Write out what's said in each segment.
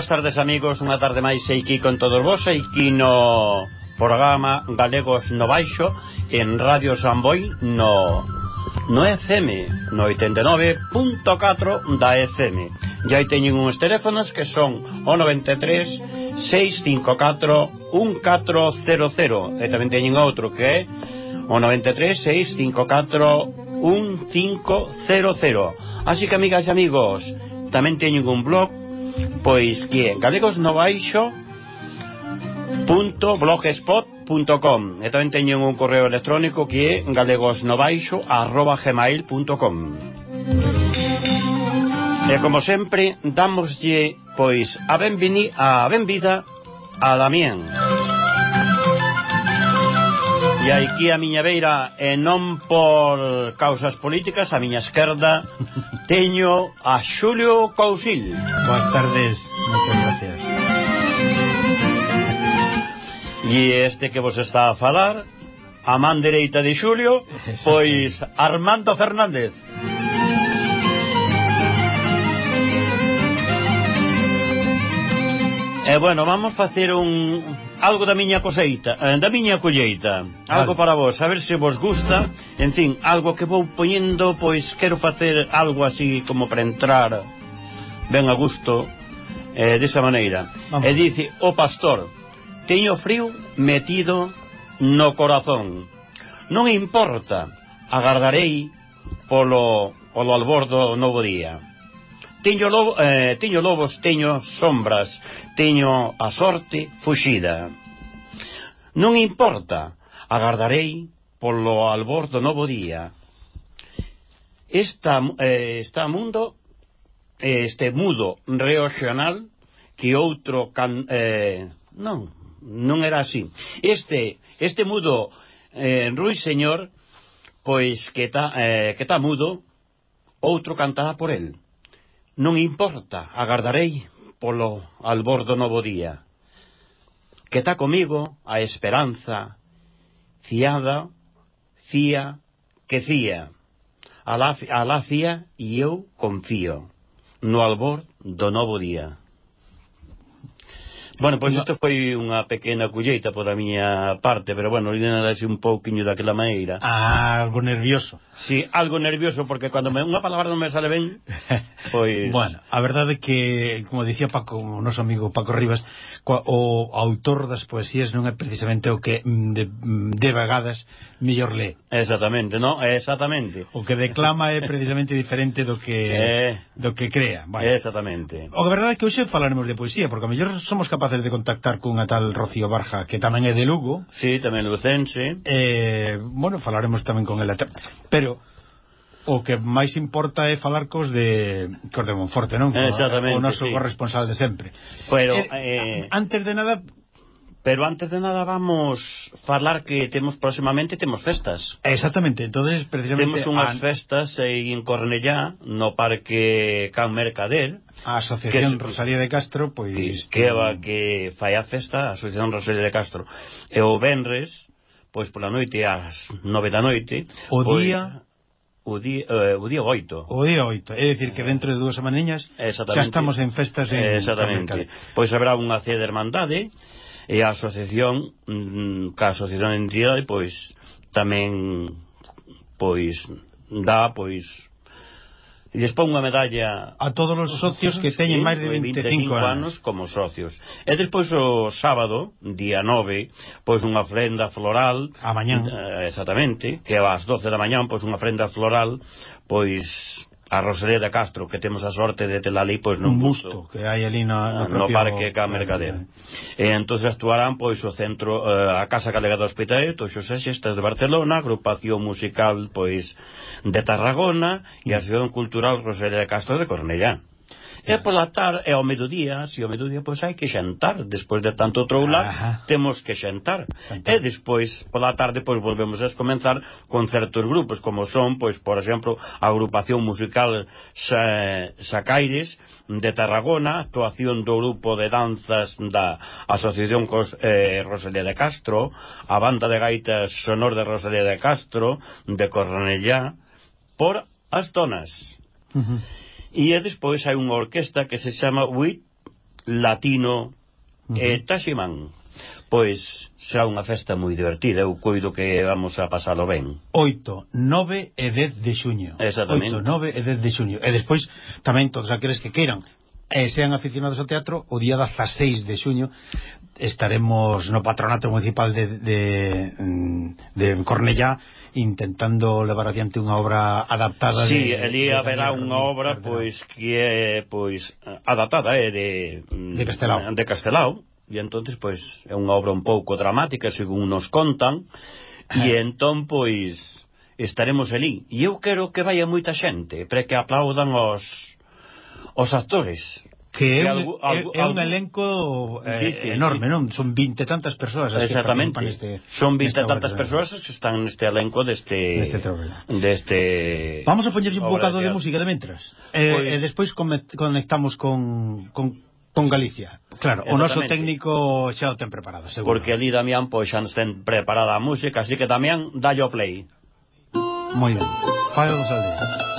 boas tardes, amigos. Unha tarde máis aquí con todos vos, aquí no programa Galegos no Baixo, en Radio Samboy, no, no FM, no 89.4 da FM. E aí teñen uns teléfonos que son o 93 654 1400 e tamén teñen outro que é o 93 654 1500. Así que, amigas e amigos, tamén teñen un blog pois que é galegos E tamén teñen un correo electrónico que é galegosnobaixo.gmail.com E como sempre, damoslle pois a benvini a benvida a Damián. E aquí a miña beira, e non por causas políticas, a miña esquerda, teño a Xulio Cousil. Boas tardes, moitas gracias. E este que vos está a falar, a man dereita de Xulio, pois Armando Fernández. E bueno, vamos facer un, algo da miña coseita, eh, da miña colleita, algo vale. para vos, a ver se vos gusta, en fin, algo que vou poñendo, pois quero facer algo así como para entrar ben a gusto, eh, desa maneira. Vamos. E dice, o pastor, teño frío metido no corazón. Non importa, agardarei polo, polo albor do novo día. Teño, lobo, eh, teño lobos, teño sombras, teño a sorte fuxida. Non importa, agardarei polo albor do novo día. Esta, eh, está mundo, eh, este mudo reoxional que outro can, eh, non, non era así. Este, este mudo eh, ruiz Señor, pois que está eh, que tá mudo, outro cantará por el. Non importa, agardarei polo albor do novo día, que tá comigo a esperanza ciada, cía, que cía. Alá, alá cía e eu confío no albor do novo día. Bueno, pois isto foi unha pequena culleita pola miña parte, pero bueno, lídenase un pouquiño daquela maneira. Ah, algo nervioso. Sí, algo nervioso, porque cando me, unha palabra non me sale ben, Pois... Bueno, a verdade que, como dicía Paco, o noso amigo Paco Rivas, coa, o autor das poesías non é precisamente o que mm, de, mm, de vagadas mellor lé. Exactamente, non? Exactamente. O que declama é precisamente diferente do que eh... do que crea. Vale. Exactamente. O que verdade é que hoxe falaremos de poesía, porque a mellor somos capaces de contactar cunha tal Rocío Barja, que tamén é de Lugo. Sí, tamén lucense. Eh, bueno, falaremos tamén con ela. Pero o que máis importa é falar cos de cos de Monforte, non? Eh, exactamente, o noso sí. corresponsal de sempre. Pero eh, eh, antes de nada Pero antes de nada vamos falar que temos próximamente temos festas. Exactamente, entonces precisamente temos unhas a... festas en Cornellá no Parque Can Mercader, a Asociación que, Rosalía de Castro, pois que, que va que fai a festa a Asociación Rosalía de Castro. E o venres, pois pola noite ás 9 da noite, o pois, día o día, eh, o día 8. O día 8, é dicir que dentro de dúas semaniñas xa estamos en festas en Exactamente. Pois habrá unha cea de hermandade e a asociación, mm, ca asociación de entidade, pois tamén pois dá pois lles pon unha medalla a todos os socios que teñen sí, máis de 25, 25 anos. anos como socios. E despois o sábado, día 9, pois unha ofrenda floral a mañán, eh, exactamente, que ás 12 da mañán pois unha ofrenda floral pois a Rosalía de Castro, que temos a sorte de tela ali, pois non busto, busto que hai ali na, na no, no parque ca eh, Mercader. Eh. E entonces actuarán pois o centro eh, a Casa Galega do Hospital, o Xosé Xestas de Barcelona, agrupación musical pois de Tarragona e a Asociación Cultural Rosalía de Castro de Cornellá. E pola tarde, e ao mediodía, se ao mediodía pois hai que xantar, despois de tanto troular, temos que xantar. Xantar. E despois pola tarde pois volvemos a comenzar con certos grupos como son, pois por exemplo, a agrupación musical Sa Sacaires de Tarragona, actuación do grupo de danzas da Asociación Cos, eh, Rosalía de Castro, a banda de gaitas Sonor de Rosalía de Castro, de Cornellá, por as zonas. Uh -huh. E despois hai unha orquesta que se chama WIT Latino uh -huh. Eh, Taximán. Pois será unha festa moi divertida, eu coido que vamos a pasalo ben. 8, 9 e 10 de xuño. Exactamente. 8, 9 e 10 de xuño. E despois tamén todos aqueles que queiran e sean aficionados ao teatro o día 16 de xuño estaremos no patronato municipal de, de, de Cornellá intentando levar adiante unha obra adaptada Sí, de, ali de haberá unha obra pois que é pois adaptada é de, mm, de Castelao, de Castelao. E entonces pois é unha obra un pouco dramática según nos contan. E entón pois estaremos ali. E eu quero que vaya moita xente para que aplaudan os os actores que é un, é, é un elenco eh, sí, sí, enorme, sí. non? Son vinte tantas persoas as Exactamente. que neste, Son vinte tantas persoas que están neste elenco deste deste, deste Vamos a poñerlle un bocado de, de música de mentras. Eh, pois- e despois conectamos con, con con Galicia. Claro, o noso técnico xa o ten preparado, seguro. Porque ali Damián pois xa nos ten preparada a música, así que Damián, dallo play. Moi ben. Faio dos aldeas.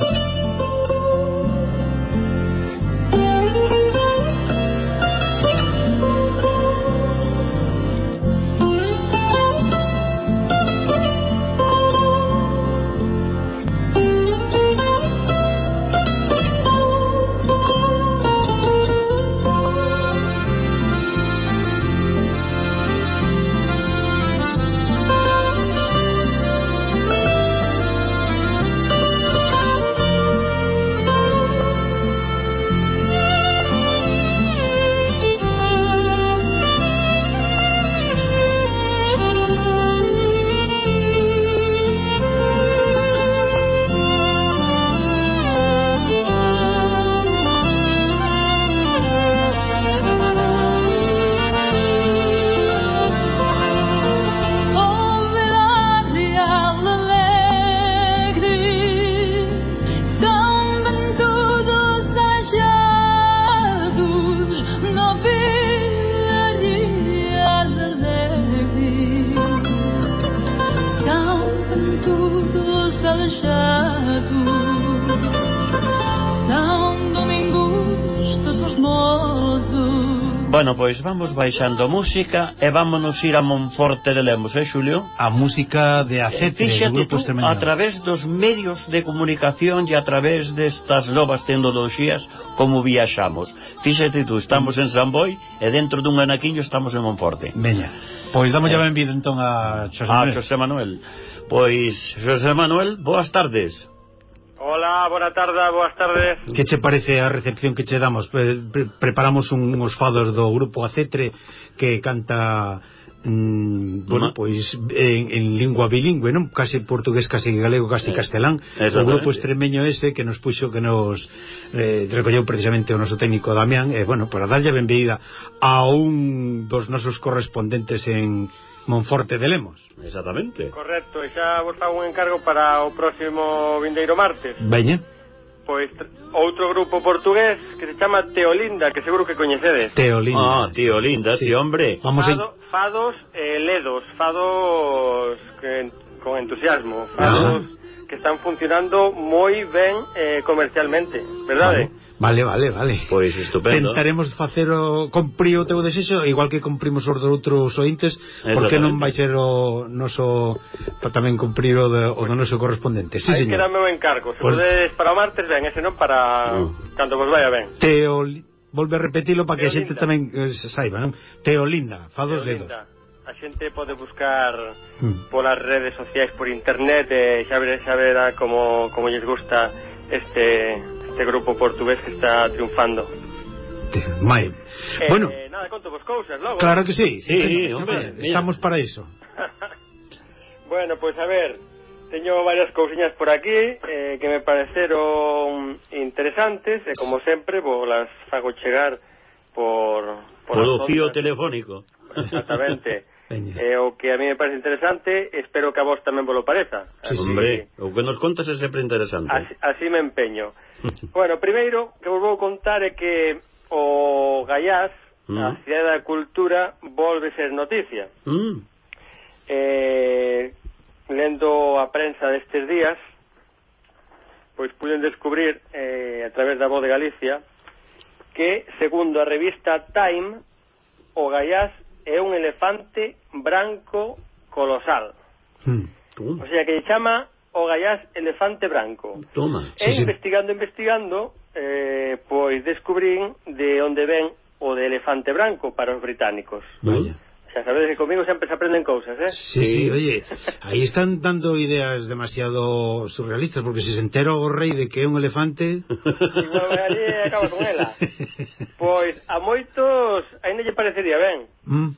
Bueno, pois vamos baixando música e vámonos ir a Monforte de Lemos, eh, Xulio? A música de Acetre, eh, do Grupo Extremeño. a través dos medios de comunicación e a través destas novas tecnologías como viaxamos. Fíxate tú, estamos en San Boi e dentro dun anaquiño estamos en Monforte. Veña. Pois damos eh, benvido entón a Xosé ah, Manuel. A Xosé Manuel. Pois, Xosé Manuel, boas tardes. Hola, boa tarde, boas tardes. Que che parece a recepción que che damos? Pre preparamos un, uns fados do grupo Acetre que canta mm, bueno, pois en, en lingua bilingüe, non? Case portugués, case galego, case eh, castelán. O grupo extremeño ese que nos puxo que nos eh, recolleu precisamente o noso técnico Damián, e eh, bueno, para darlle a benvida a un dos nosos correspondentes en Monforte de Lemos. Exactamente. Correcto, e xa vos fago un encargo para o próximo vindeiro martes. Veña. Pois tr- outro grupo portugués que se chama Teolinda, que seguro que coñecedes. Teolinda. Ah, tío, linda, sí, Sí. hombre. Vamos a... Fado, fados e ledos, fados que, con entusiasmo, fados que están funcionando moi ben eh, comercialmente, verdade? Vale, vale, vale. Pois estupendo. Tentaremos facer o cumprir o teu desexo igual que cumprimos os outros ointes, porque non vai ser o noso tamén cumprir o, de, o do noso correspondente. Sí, Aí queda meu encargo. Se pues... podedes para o martes, ben, ese non para uh. cando vos vaya ben. Teo. Volve a repetilo para que a xente tamén eh, saiba, non? Teolinda, fa dos dedos. A xente pode buscar mm. polas redes sociais, por internet, e xa, xa verá como, como lles gusta este este grupo portugués que está triunfando. Mai. Eh, bueno, nada, conto vos cousas logo. Claro que sí, sí, sí, sí hombre, sí, estamos para iso. bueno, pois pues, a ver, teño varias cousiñas por aquí eh, que me pareceron interesantes e como sempre vou las fago chegar por por, por o fío telefónico. Exactamente. Veña. É o que a mí me parece interesante, espero que a vos tamén vos lo pareza. Sí, así, Hombre, o que nos contas é sempre interesante. Así, así me empeño. bueno, primeiro, que vos vou contar é que o Gaiás, mm. a Cidade da Cultura, volve ser noticia. Mm. Eh, lendo a prensa destes días, pois puden descubrir, eh, a través da voz de Galicia, que, segundo a revista Time, o Gaiás é un elefante branco colosal. Mm, toma. o sea, que lle chama o gallás elefante branco. Toma. Sí, e sí. investigando, investigando, eh, pois descubrín de onde ven o de elefante branco para os británicos. Vaya. Xa sabedes que comigo sempre se aprenden cousas, eh? Sí, sí, oye, aí están dando ideas demasiado surrealistas, porque se se entera o rei de que é un elefante... Igual ali acaba con ela. Pois, a moitos, ainda lle parecería ben. Mm.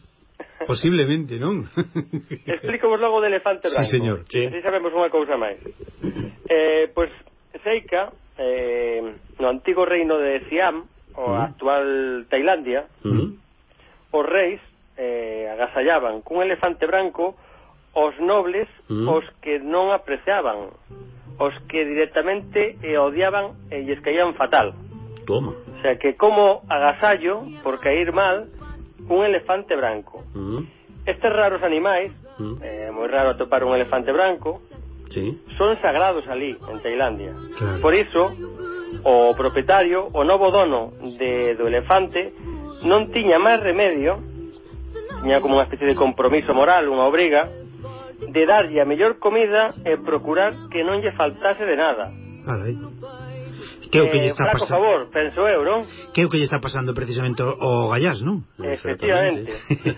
Posiblemente, non? Explico logo do elefante branco. Sí, señor. Sí. Así sabemos unha cousa máis. Eh, pois, Seika, eh, no antigo reino de Siam, o mm. actual Tailandia, mm. os reis eh, agasallaban cun elefante branco os nobles mm. os que non apreciaban os que directamente eh, odiaban e eh, lles caían fatal Toma. o sea que como agasallo por cair mal un elefante branco mm. estes raros animais mm. eh, moi raro atopar un elefante branco sí. son sagrados ali en Tailandia claro. por iso o propietario o novo dono de, do elefante non tiña máis remedio tiña como unha especie de compromiso moral, unha obriga, de darlle a mellor comida e procurar que non lle faltase de nada. Carai. Que é eh, o que lle está pasando? favor, penso eu, non? Que é o que lle está pasando precisamente ao Gallás, non? Efectivamente.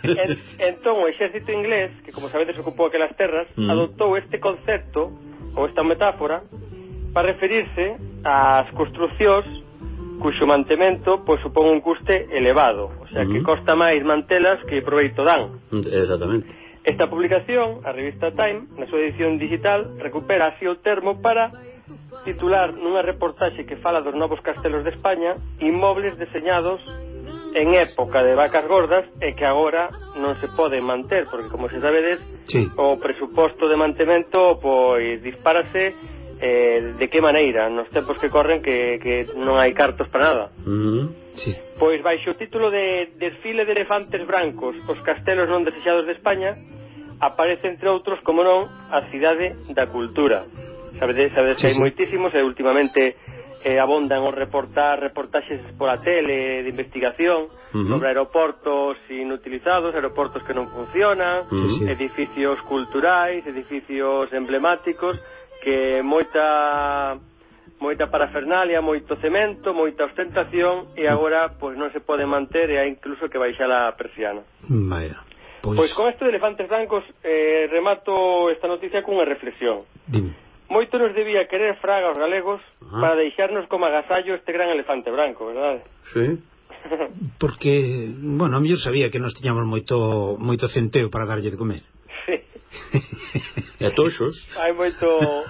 en, entón, o exército inglés, que como sabedes ocupou aquelas terras, mm. adoptou este concepto, ou esta metáfora, para referirse ás construcións cuxo mantemento pois, supón un custe elevado, o sea, uh -huh. que costa máis mantelas que proveito dan. Exactamente. Esta publicación, a revista Time, na súa edición digital, recupera así o termo para titular nunha reportaxe que fala dos novos castelos de España inmobles deseñados en época de vacas gordas e que agora non se pode manter, porque como se sabedes, sí. o presuposto de mantemento pois disparase eh, de que maneira nos tempos que corren que, que non hai cartos para nada mm, -hmm. sí. pois baixo o título de Desfile de elefantes brancos os castelos non desexados de España aparece entre outros, como non a cidade da cultura sabedes, sabedes sí, que hai sí. moitísimos e últimamente eh, abondan os reportar reportaxes pola tele de investigación uh -huh. sobre aeroportos inutilizados, aeroportos que non funcionan, uh -huh. edificios culturais, edificios emblemáticos que moita moita parafernalia, moito cemento, moita ostentación e agora pois non se pode manter e hai incluso que baixar a persiana. Vaya. Pois... pois con este de elefantes blancos eh, remato esta noticia cunha reflexión. Dime. Moito nos debía querer fraga aos galegos ah. para deixarnos como agasallo este gran elefante branco, verdade? Sí. Porque, bueno, a mellor sabía que nos tiñamos moito moito centeo para darlle de comer. E toxos. Hai moito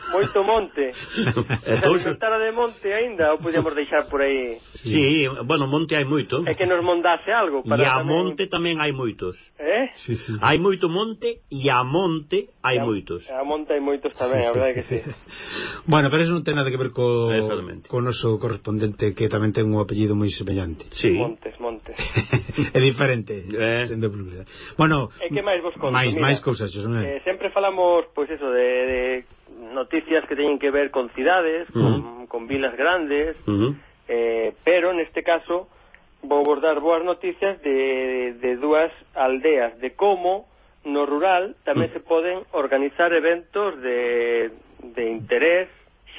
moito monte. E toxos. Estara de monte aínda, ou podíamos deixar por aí. Sí, bueno, monte hai moito. É que nos mondase algo para E a tamén... monte tamén hai moitos. Eh? Sí, sí. Hai moito monte e a monte hai a, moitos. A monte hai moitos tamén, sí, a verdade sí, que sí. bueno, pero eso non ten nada que ver co co noso correspondente que tamén ten un apellido moi semellante. Sí. Montes, Montes. é diferente, eh. sendo Bueno, é que máis vos conto, máis máis cousas, son. Eh, eh, sempre falamos, pois eso, de, de noticias que teñen que ver con cidades, uh -huh. con, con vilas grandes, uh -huh. eh, pero neste caso vou vos dar boas noticias de, de dúas aldeas, de como no rural tamén uh -huh. se poden organizar eventos de, de interés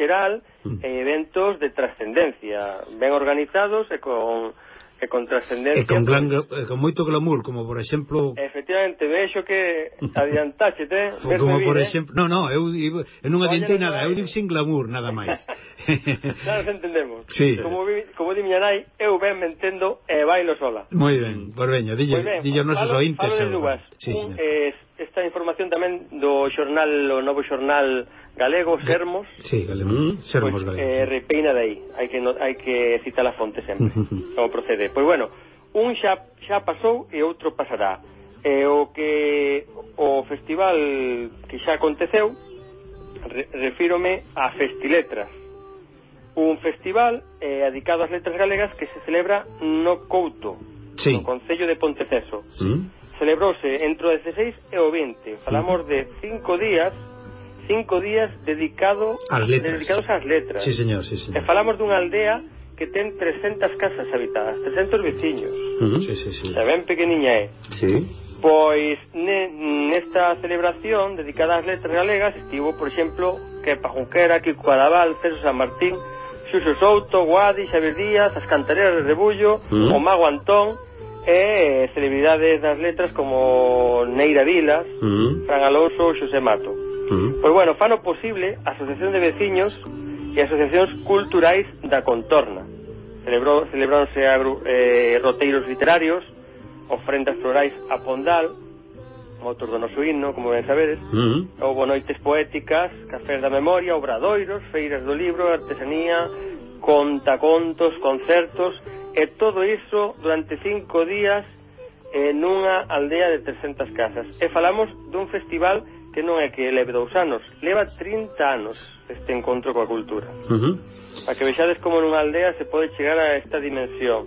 xeral e eventos de trascendencia ben organizados e con e con trascendencia. E con, blanco, e con moito glamour, como por exemplo... Efectivamente, vexo que adiantáchete. como por eh? exemplo... No, no, eu, eu non adiantei nada, eu digo sin glamour, nada máis. claro, se entendemos. Sí. Como, vi, como di miña nai, eu ben me entendo e bailo sola. Moi ben, por veño, dille, ben, dille os nosos ointes. Falo de dúas. Sí, Un, eh, esta información tamén do xornal, o novo xornal galegos, sermos. Sí, galegos, sermos pues, galegos. Eh, repeina de aí, hai que, no, hai que citar a fonte sempre, como procede. Pois bueno, un xa, xa pasou e outro pasará. E o que o festival que xa aconteceu, re, refírome a Festiletras, un festival eh, dedicado ás letras galegas que se celebra no Couto, sí. no Concello de Ponteceso. Sí. Celebrouse entre o 16 e o 20. Falamos de cinco días cinco días dedicado as dedicados ás letras. Sí, señor, sí, señor. E falamos dunha aldea que ten 300 casas habitadas, 300 veciños. Uh -huh. Sí, sí, sí. Ben pequeniña é. Sí. Pois ne, nesta celebración dedicada ás letras galegas estivo, por exemplo, que Pajunquera, Kiko Adabal, César San Martín, Xuxo Souto, Guadi, Xavier Díaz, as Cantareras de Rebullo, uh -huh. o Mago Antón, e eh, celebridades das letras como Neira Vilas, uh -huh. Fran Alonso ou Xosé Mato. Mm-hmm. -huh. Pois bueno, fano posible a Asociación de Veciños e asociacións culturais da contorna. Celebrou, celebráronse agru, eh, roteiros literarios, ofrendas florais a Pondal, motor do noso himno, como ben sabedes, mm-hmm. uh -huh. houve noites poéticas, cafés da memoria, obradoiros, feiras do libro, artesanía, contacontos, concertos, e todo iso durante cinco días eh, nunha aldea de 300 casas. E falamos dun festival que non é que leve dous anos, leva 30 anos este encontro coa cultura. Uh -huh. A que vexades como nunha aldea se pode chegar a esta dimensión.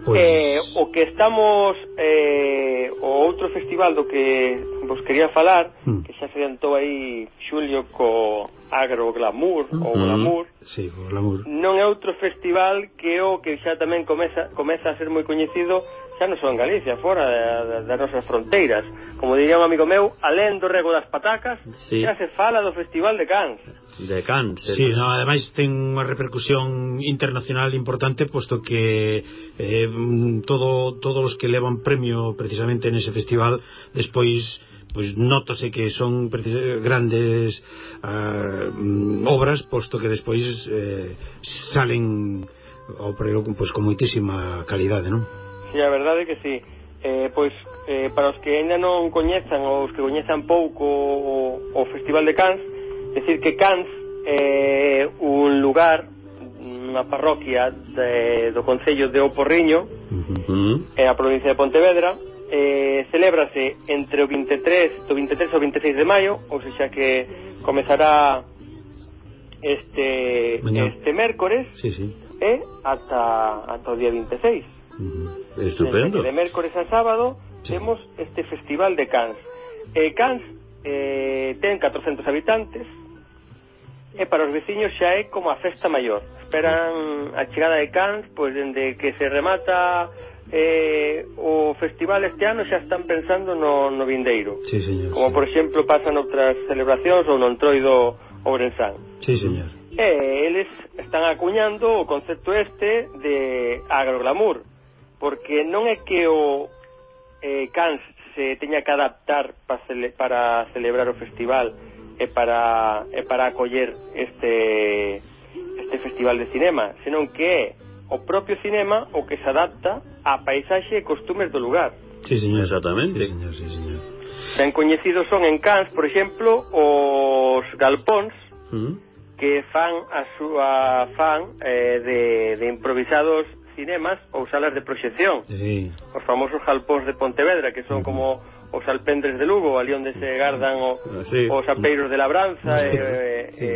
Pois... Eh, o que estamos eh, o outro festival do que vos quería falar, mm. que xa se adiantou aí Xulio co Agroglamour uh -huh. ou Glamour. Sí, o Glamour. Non é outro festival que o que xa tamén comeza, comeza a ser moi coñecido xa non só en Galicia, fora das da, nosas fronteiras. Como diría un amigo meu, alén do rego das patacas, sí. xa se fala do Festival de Cannes. De Cannes. Eh. Sí, no, ademais ten unha repercusión internacional importante, posto que eh, todo, todos os que levan premio precisamente nese festival, despois pois notase que son grandes ah, mm, obras posto que despois eh, salen ao prego pois, con moitísima calidade, non? Si, sí, a verdade é que si sí. eh, pois eh, para os que ainda non coñezan ou os que coñezan pouco o, o Festival de Cans decir que Cans é eh, un lugar unha parroquia de, do Concello de Oporriño uh -huh. en a provincia de Pontevedra eh, celébrase entre o 23 do 23 ao 26 de maio, ou seja que comezará este Mañá. este mércores sí, sí. e ata, ata o día 26. Uh -huh. Estupendo. Desde de mércores a sábado sí. temos este festival de Cans. Eh, Cans eh, ten 400 habitantes e para os veciños xa é como a festa maior. Esperan a chegada de Cans pois dende que se remata eh, o festival este ano xa están pensando no, no vindeiro sí, señor, como sí. por exemplo pasan outras celebracións ou no entroido Ourensán sí, señor. e eles están acuñando o concepto este de agroglamour porque non é que o eh, Cans se teña que adaptar pa cele, para celebrar o festival e para, e para acoller este este festival de cinema senón que é o propio cinema o que se adapta á paisaxe e costumes do lugar. Sí, señor. Exactamente. Sí, señor, sí, señor. Ben coñecidos son en Cans, por exemplo, os galpóns mm. que fan a súa fan eh, de, de improvisados cinemas ou salas de proxección. Sí. Os famosos galpóns de Pontevedra, que son mm. como os alpendres de Lugo, ali onde se gardan o, ah, sí. os apeiros de labranza sí. e, sí.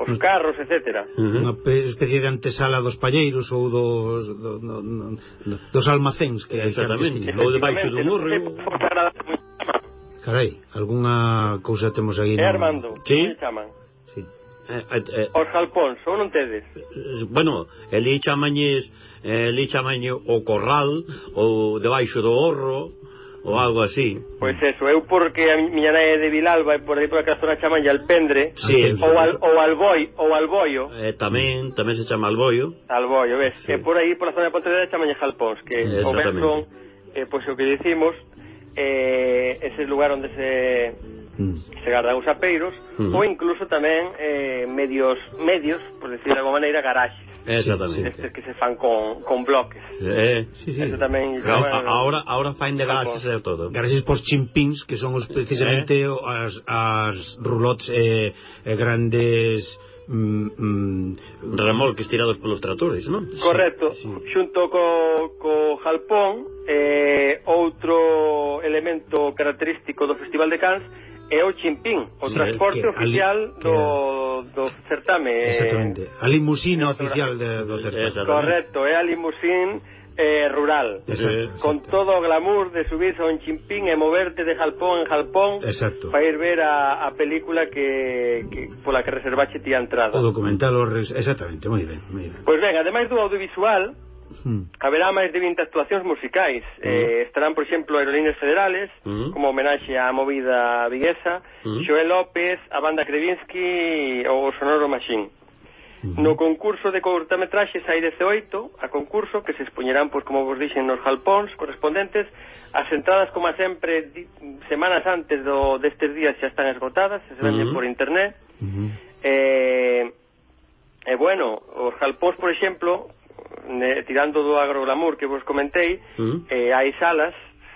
os carros, etcétera. Unha especie de antesala dos palleiros ou dos do, do, do, dos almacéns que exactamente, ou debaixo do morro. Carai, algunha cousa temos aí. No... Armando, sí? que chaman? Sí. Eh, eh, eh. os galpóns, ou non tedes? Eh, bueno, elí chamañes, elí eh, chamañe o corral, ou debaixo do horro, ou algo así. Pois eso, eu porque a miña nai é de Vilalba e por aí por aquela zona chaman al Pendre, sí, ou, al, ou Alboi, ou Alboio. Eh, tamén, tamén se chama Alboio. Alboio, ves, sí. que por aí por a zona de Pontevedra chaman Jalpóns, que eh, o ben son eh, pois o que dicimos eh, ese lugar onde se mm. se gardan os apeiros mm. ou incluso tamén eh, medios medios, por decir de alguma maneira, garaxe Exactamente. Estes que se fan con, con bloques. Eh, sí, sí. Eso tamén claro, a- ahora ahora fain de garaxes e todo. Garaxes por chimpins que son os eh. precisamente eh. as as rulots eh, eh, grandes mm, mm, remolques tirados polos tratores, non? Correcto. Sí, sí. Xunto co, co jalpón, eh, outro elemento característico do Festival de Cans é o chimpín, o transporte que, oficial que, do, do certame. Eh, exactamente, a limusina oficial de, do certame. Correcto, é a limusín eh, rural. Exacto, eh, con exacto. todo o glamour de subirse a un chimpín e moverte de jalpón en jalpón exacto. para ir ver a, a película que, que pola que reservache ti a entrada. O documental, exactamente, moi ben, moi ben. Pois ben, ademais do audiovisual, mm. haberá máis de 20 actuacións musicais. Hmm. Eh, estarán, por exemplo, Aerolíneas Federales, mm. como homenaxe á movida viguesa, mm. Xoel López, a banda Krevinsky ou o Sonoro Machine. Mm. No concurso de cortometraxes hai 18 a concurso que se expoñerán, pois, como vos dixen, nos jalpóns correspondentes. As entradas, como sempre, di, semanas antes do, destes días xa están esgotadas, se venden mm. por internet. Mm eh, E eh, bueno, os jalpóns, por exemplo, ne, tirando do agroglamour que vos comentei, mm. eh, hai salas,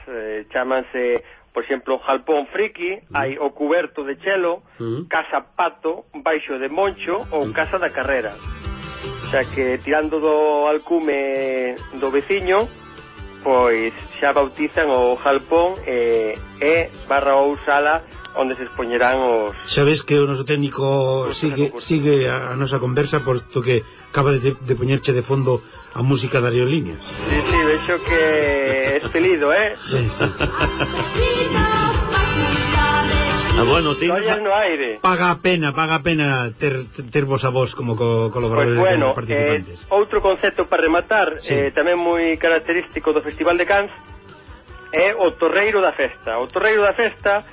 eh, chamanse, por exemplo, Jalpón Friki, mm. hai o Cuberto de Chelo, mm. Casa Pato, Baixo de Moncho ou. Mm. Casa da Carrera. O sea que tirando do alcume do veciño, pois xa bautizan o Jalpón eh, e barra ou sala onde se expoñerán os... Sabes que o noso técnico sigue, sigue a, a nosa conversa posto que acaba de, de poñerche de fondo a música da Aerolínea. Sí, sí, vexo que é felido, eh? Sí, sí. Ah, bueno, tienes... Ollas no aire. Paga a pena, paga a pena ter, ter vos a vos como co, colaboradores pues bueno, participantes. Eh, outro concepto para rematar, sí. eh, tamén moi característico do Festival de Cans, é o Torreiro da Festa. O Torreiro da Festa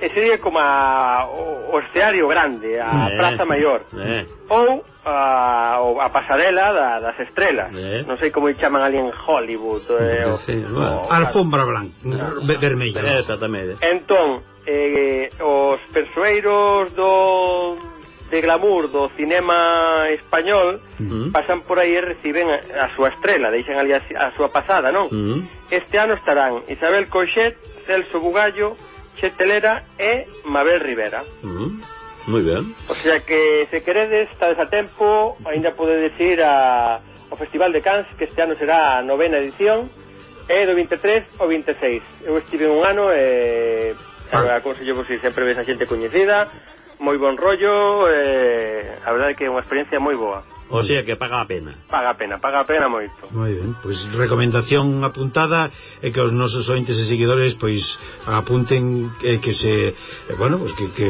e sería como a, o, o escenario grande, a eh, Praza Maior. Eh. Ou a, o, a pasarela da, das estrelas. Eh. Non sei como chaman ali en Hollywood. Eh, eh o, sí, bueno. o, Alfombra blanca, no, vermelha. Exactamente. Entón, eh, os persoeiros do de glamour do cinema español uh -huh. pasan por aí e reciben a, a súa estrela, deixan ali a, a súa pasada, non? Uh -huh. Este ano estarán Isabel Coixet, Celso Bugallo, Chetelera e Mabel Rivera. Mm, Muy ben. O sea que, se queredes, estades a tempo, ainda podedes ir a, ao Festival de Cans, que este ano será a novena edición, é do 23 ao 26. Eu estive un ano e... Ah. Aconsello vos si sempre ves a xente coñecida, moi bon rollo, e, a verdade que é unha experiencia moi boa. O sea que paga a pena. Paga a pena, paga a pena moito. Moi ben, pois recomendación apuntada é que os nosos ointes e seguidores pois apunten eh, que se, eh, bueno, pois que, que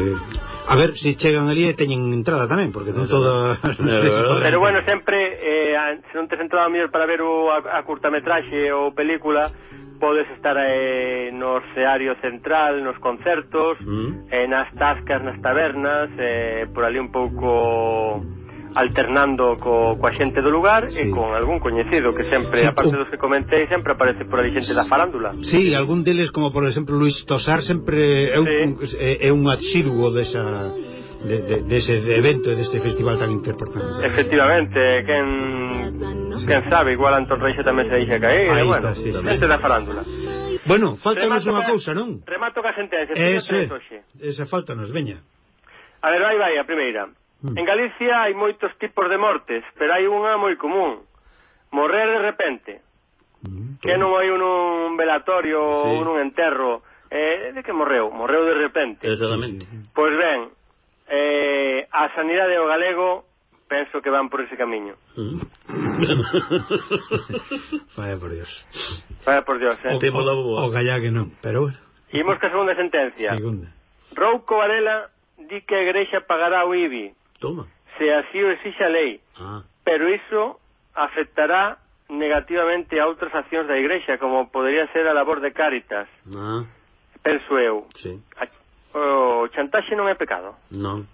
a ver se chegan ali e teñen entrada tamén, porque non toda Pero, pero bueno, sempre eh, se non tes entrada mellor para ver o, a, a curtametraxe ou película, podes estar eh, no seario central, nos concertos, mm. eh, nas tascas, nas tabernas, eh, por ali un pouco alternando co, coa xente do lugar sí. e con algún coñecido que sempre, sí, aparte o... dos que comentei, sempre aparece por ali xente da farándula. Sí, algún deles como por exemplo Luis Tosar sempre é un, sí. é, é un adxirgo desa de, de, dese de evento e deste festival tan importante. Efectivamente, quen, quen sabe, igual Anton Reixa tamén se deixa caer, bueno, está, sí, xente da farándula. Bueno, faltanos unha cousa, non? Remato ca xente, se hoxe. esa faltanos, veña. A ver, vai, vai, a primeira. Mm. En Galicia hai moitos tipos de mortes, pero hai unha moi común. Morrer de repente. Mm, que non hai un, un velatorio sí. ou un enterro. Eh, de que morreu? Morreu de repente. Exactamente. Mm, pois ben, eh, a sanidade o galego penso que van por ese camiño. Mm. Vaya por Dios. Vaya por Dios, eh. O, o, o calla que non, pero bueno. Imos que a segunda sentencia. Segunda. Rouco Varela di que a Igrexa pagará o IBI. Toma. Se así o exixa a lei. Ah. Pero iso afectará negativamente a outras accións da Igrexa, como podería ser a labor de Cáritas. Ah. Penso eu. Sí. A, o chantaxe non é pecado? Non.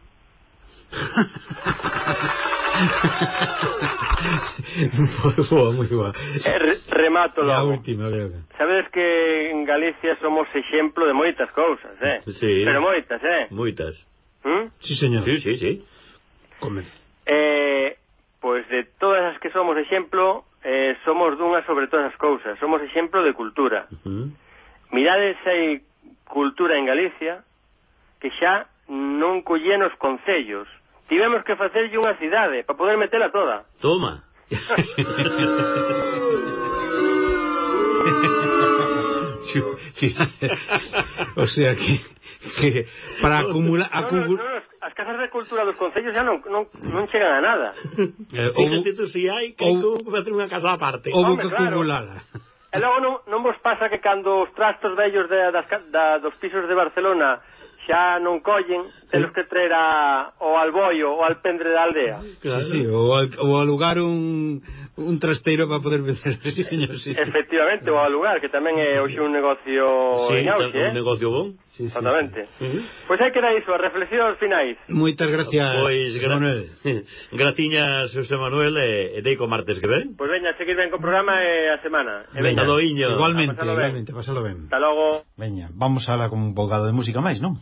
boa, moi boa. Eh, remato logo. A última, creo que. Sabedes que en Galicia somos exemplo de moitas cousas, eh? Sí. Pero moitas, eh? Moitas. ¿Mm? Sí, señor. Sí, sí, sí. Come. Eh, pois de todas as que somos exemplo, eh, somos dunha sobre todas as cousas. Somos exemplo de cultura. Uh -huh. Mirades hai cultura en Galicia que xa non collen os concellos. Tivemos que facerlle unha cidade para poder metela toda. Toma. o sea que, que para acumular... No, no, no, casas de cultura dos concellos xa non, non, non chegan a nada. Eh, Fíjate tú si hai que ou, que facer unha casa aparte. Houve que claro. acumulala. E logo non, non vos pasa que cando os trastos vellos de, das, da, dos pisos de Barcelona xa non collen, Temos que traer a, o alboio ou al pendre da aldea. Claro. Sí, sí, ou, al, ou alugar un, un trasteiro para poder vender. Sí, señor, sí. Efectivamente, o alugar, que tamén é hoxe un negocio sí, en auxe, eh? un negocio bon. Sí, Exactamente. Sí, sí. Uh. Pois pues hai que dar iso, reflexións finais. Moitas gracias, pois, gra Manuel. Graciñas, José Manuel, e, e deico martes que ven. Pois pues veña, seguir ben co programa e a semana. E veña. Igualmente, a pasalo igualmente, pasalo ben. Hasta logo. Veña, vamos a la con un bocado de música máis, non?